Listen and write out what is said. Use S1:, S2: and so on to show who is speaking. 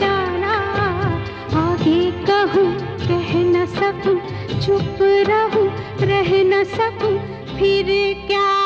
S1: डाला कहूँ चुप रहू रह न सकूँ फिर क्या